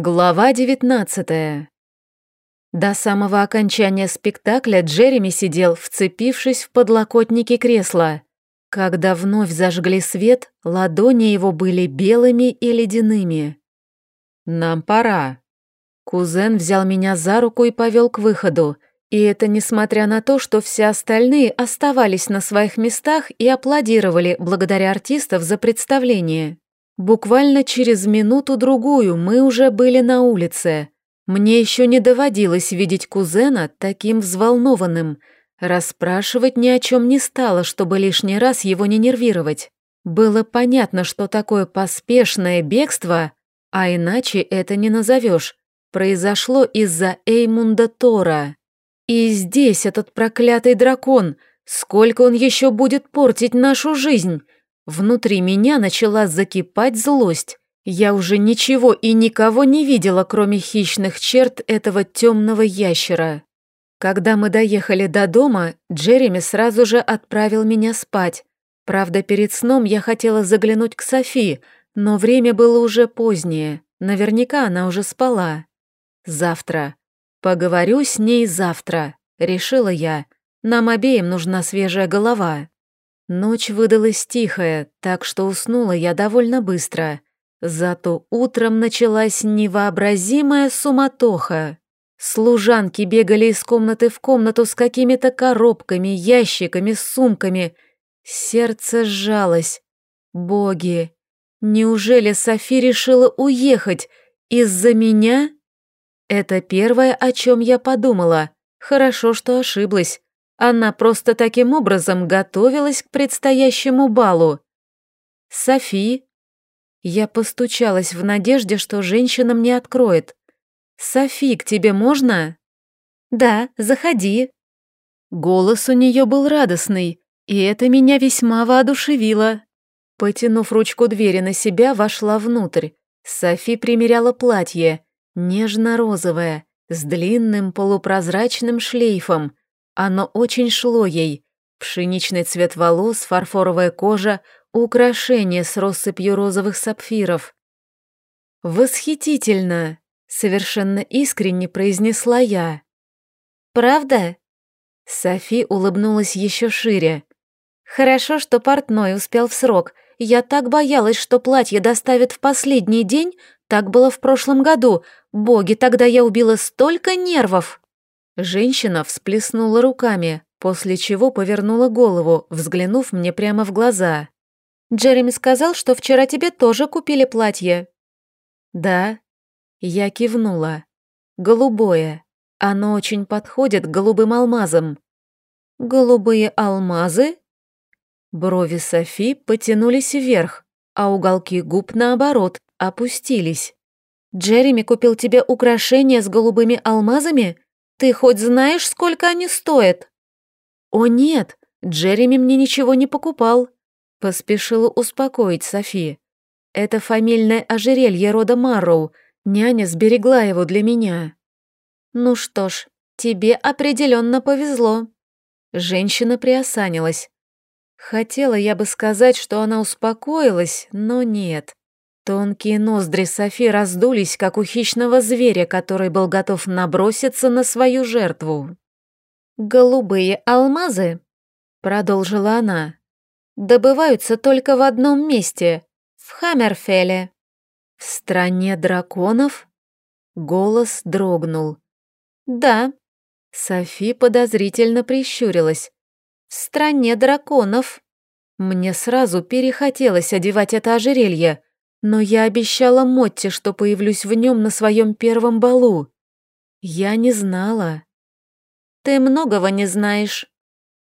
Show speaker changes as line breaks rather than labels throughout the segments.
Глава 19 До самого окончания спектакля Джереми сидел, вцепившись в подлокотники кресла. Когда вновь зажгли свет, ладони его были белыми и ледяными. «Нам пора». Кузен взял меня за руку и повел к выходу, и это несмотря на то, что все остальные оставались на своих местах и аплодировали благодаря артистов за представление. Буквально через минуту-другую мы уже были на улице. Мне еще не доводилось видеть кузена таким взволнованным. Расспрашивать ни о чем не стало, чтобы лишний раз его не нервировать. Было понятно, что такое поспешное бегство, а иначе это не назовешь, произошло из-за Эймунда Тора. И здесь этот проклятый дракон, сколько он еще будет портить нашу жизнь? Внутри меня начала закипать злость. Я уже ничего и никого не видела, кроме хищных черт этого темного ящера. Когда мы доехали до дома, Джереми сразу же отправил меня спать. Правда, перед сном я хотела заглянуть к Софи, но время было уже позднее. Наверняка она уже спала. Завтра. Поговорю с ней завтра, решила я. Нам обеим нужна свежая голова. Ночь выдалась тихая, так что уснула я довольно быстро. Зато утром началась невообразимая суматоха. Служанки бегали из комнаты в комнату с какими-то коробками, ящиками, сумками. Сердце сжалось. Боги, неужели Софи решила уехать из-за меня? Это первое, о чем я подумала. Хорошо, что ошиблась. Она просто таким образом готовилась к предстоящему балу. «Софи?» Я постучалась в надежде, что женщина мне откроет. «Софи, к тебе можно?» «Да, заходи». Голос у нее был радостный, и это меня весьма воодушевило. Потянув ручку двери на себя, вошла внутрь. Софи примеряла платье, нежно-розовое, с длинным полупрозрачным шлейфом, оно очень шло ей. Пшеничный цвет волос, фарфоровая кожа, украшение с россыпью розовых сапфиров. «Восхитительно!» — совершенно искренне произнесла я. «Правда?» Софи улыбнулась еще шире. «Хорошо, что портной успел в срок. Я так боялась, что платье доставят в последний день. Так было в прошлом году. Боги, тогда я убила столько нервов!» Женщина всплеснула руками, после чего повернула голову, взглянув мне прямо в глаза. «Джереми сказал, что вчера тебе тоже купили платье». «Да». Я кивнула. «Голубое. Оно очень подходит голубым алмазам». «Голубые алмазы?» Брови Софи потянулись вверх, а уголки губ, наоборот, опустились. «Джереми купил тебе украшения с голубыми алмазами?» Ты хоть знаешь, сколько они стоят?» «О нет, Джереми мне ничего не покупал», — поспешила успокоить Софи. «Это фамильное ожерелье рода Марроу, няня сберегла его для меня». «Ну что ж, тебе определенно повезло». Женщина приосанилась. Хотела я бы сказать, что она успокоилась, но нет. Тонкие ноздри Софи раздулись, как у хищного зверя, который был готов наброситься на свою жертву. «Голубые алмазы», — продолжила она, — «добываются только в одном месте, в Хаммерфеле». «В стране драконов?» Голос дрогнул. «Да». Софи подозрительно прищурилась. «В стране драконов». Мне сразу перехотелось одевать это ожерелье, но я обещала Мотте, что появлюсь в нем на своем первом балу. Я не знала. Ты многого не знаешь.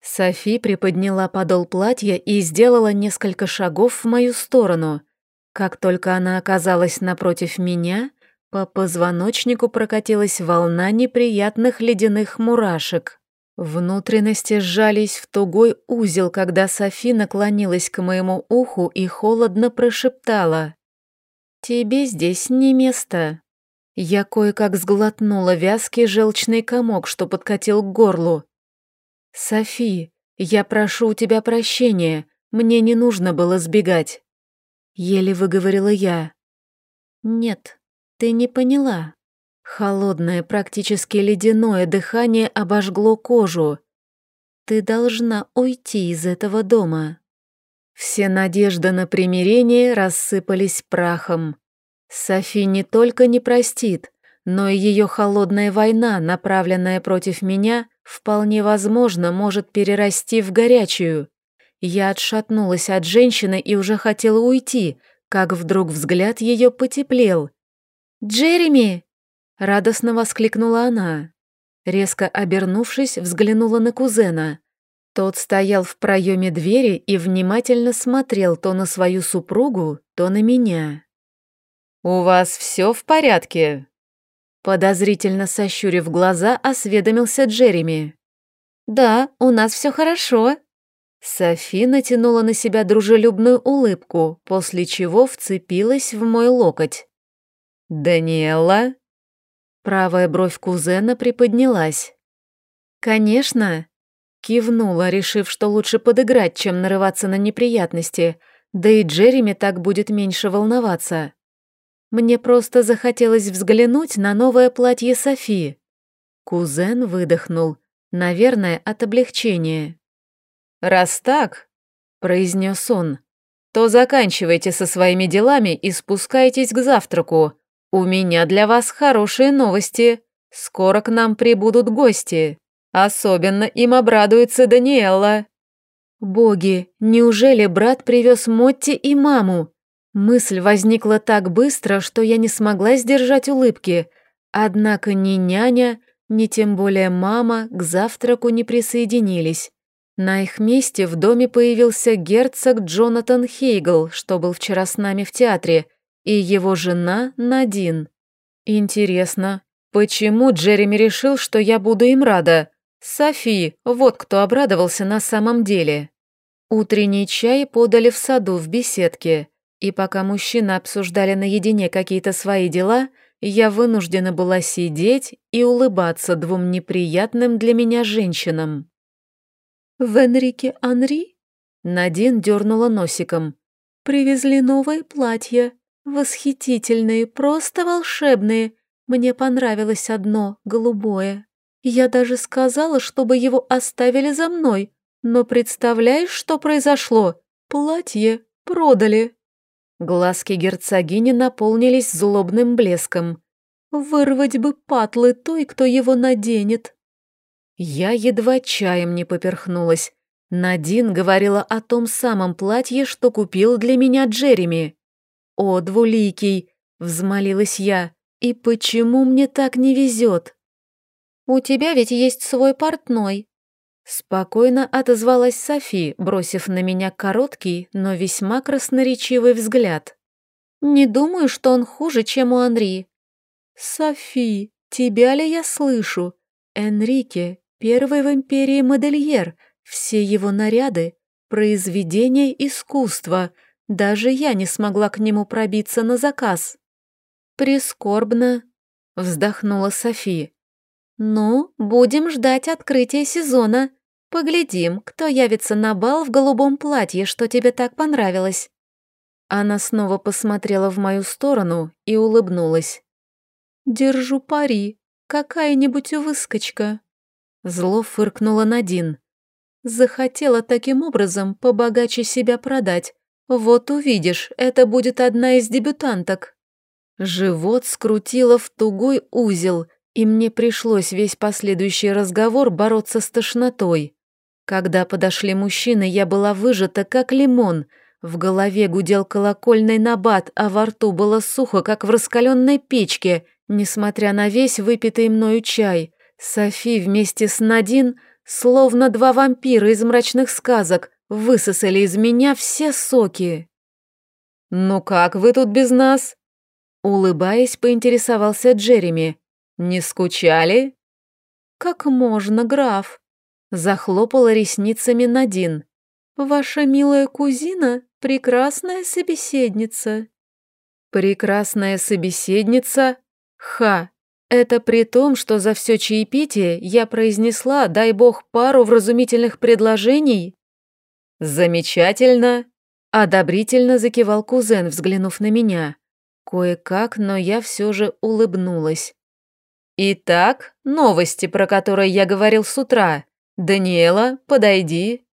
Софи приподняла подол платья и сделала несколько шагов в мою сторону. Как только она оказалась напротив меня, по позвоночнику прокатилась волна неприятных ледяных мурашек. Внутренности сжались в тугой узел, когда Софи наклонилась к моему уху и холодно прошептала. «Тебе здесь не место». Я кое-как сглотнула вязкий желчный комок, что подкатил к горлу. «Софи, я прошу у тебя прощения, мне не нужно было сбегать». Еле выговорила я. «Нет, Ты не поняла. Холодное, практически ледяное дыхание обожгло кожу. Ты должна уйти из этого дома. Все надежды на примирение рассыпались прахом. Софи не только не простит, но и ее холодная война, направленная против меня, вполне возможно может перерасти в горячую. Я отшатнулась от женщины и уже хотела уйти, как вдруг взгляд ее потеплел. «Джереми!» — радостно воскликнула она. Резко обернувшись, взглянула на кузена. Тот стоял в проеме двери и внимательно смотрел то на свою супругу, то на меня. «У вас все в порядке?» Подозрительно сощурив глаза, осведомился Джереми. «Да, у нас все хорошо». Софи натянула на себя дружелюбную улыбку, после чего вцепилась в мой локоть. «Даниэла?» Правая бровь кузена приподнялась. «Конечно!» Кивнула, решив, что лучше подыграть, чем нарываться на неприятности, да и Джереми так будет меньше волноваться. Мне просто захотелось взглянуть на новое платье Софи. Кузен выдохнул, наверное, от облегчения. «Раз так», — произнес он, — «то заканчивайте со своими делами и спускайтесь к завтраку. У меня для вас хорошие новости. Скоро к нам прибудут гости. Особенно им обрадуется Даниэла». «Боги, неужели брат привез Мотти и маму?» Мысль возникла так быстро, что я не смогла сдержать улыбки. Однако ни няня, ни тем более мама к завтраку не присоединились. На их месте в доме появился герцог Джонатан Хейгл, что был вчера с нами в театре, и его жена Надин. Интересно, почему Джереми решил, что я буду им рада? Софи, вот кто обрадовался на самом деле. Утренний чай подали в саду в беседке. И пока мужчины обсуждали наедине какие-то свои дела, я вынуждена была сидеть и улыбаться двум неприятным для меня женщинам. «В Энрике Анри?» Надин дернула носиком. «Привезли новое платье. Восхитительные, просто волшебные. Мне понравилось одно, голубое. Я даже сказала, чтобы его оставили за мной. Но представляешь, что произошло? Платье продали». Глазки герцогини наполнились злобным блеском. «Вырвать бы патлы той, кто его наденет!» Я едва чаем не поперхнулась. Надин говорила о том самом платье, что купил для меня Джереми. «О, двуликий!» — взмолилась я. «И почему мне так не везет?» «У тебя ведь есть свой портной», Спокойно отозвалась Софи, бросив на меня короткий, но весьма красноречивый взгляд. «Не думаю, что он хуже, чем у Анри». «Софи, тебя ли я слышу? Энрике, первый в империи модельер, все его наряды — произведение искусства. Даже я не смогла к нему пробиться на заказ». «Прискорбно», — вздохнула Софи. «Ну, будем ждать открытия сезона. Поглядим, кто явится на бал в голубом платье, что тебе так понравилось». Она снова посмотрела в мою сторону и улыбнулась. «Держу пари. Какая-нибудь выскочка». Зло фыркнула Надин. «Захотела таким образом побогаче себя продать. Вот увидишь, это будет одна из дебютанток». Живот скрутило в тугой узел, и мне пришлось весь последующий разговор бороться с тошнотой. Когда подошли мужчины, я была выжата, как лимон. В голове гудел колокольный набат, а во рту было сухо, как в раскаленной печке, несмотря на весь выпитый мною чай. Софи вместе с Надин, словно два вампира из мрачных сказок, высосали из меня все соки. «Ну как вы тут без нас?» Улыбаясь, поинтересовался Джереми. «Не скучали?» «Как можно, граф?» Захлопала ресницами Надин. «Ваша милая кузина — прекрасная собеседница». «Прекрасная собеседница? Ха! Это при том, что за все чаепитие я произнесла, дай бог, пару вразумительных предложений?» «Замечательно!» — одобрительно закивал кузен, взглянув на меня. Кое-как, но я все же улыбнулась. «Итак, новости, про которые я говорил с утра. Даниэла, подойди».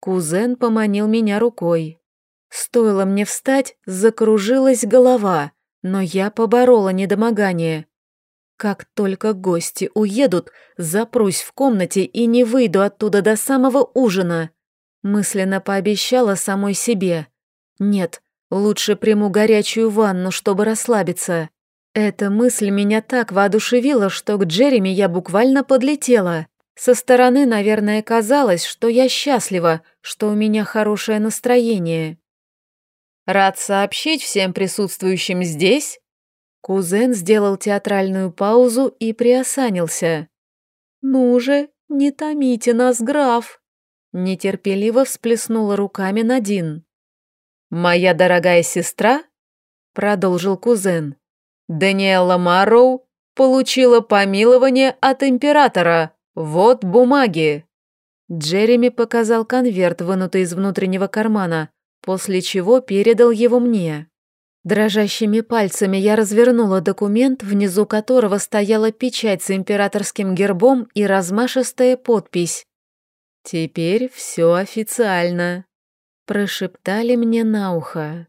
Кузен поманил меня рукой. Стоило мне встать, закружилась голова, но я поборола недомогание. Как только гости уедут, запрусь в комнате и не выйду оттуда до самого ужина. Мысленно пообещала самой себе. Нет, лучше приму горячую ванну, чтобы расслабиться. Эта мысль меня так воодушевила, что к Джереми я буквально подлетела. Со стороны, наверное, казалось, что я счастлива, что у меня хорошее настроение. «Рад сообщить всем присутствующим здесь...» Кузен сделал театральную паузу и приосанился. «Ну же, не томите нас, граф!» Нетерпеливо всплеснула руками Надин. «Моя дорогая сестра», — продолжил кузен, «Даниэла Марроу получила помилование от императора. Вот бумаги». Джереми показал конверт, вынутый из внутреннего кармана, после чего передал его мне. Дрожащими пальцами я развернула документ, внизу которого стояла печать с императорским гербом и размашистая подпись «Теперь все официально», — прошептали мне на ухо.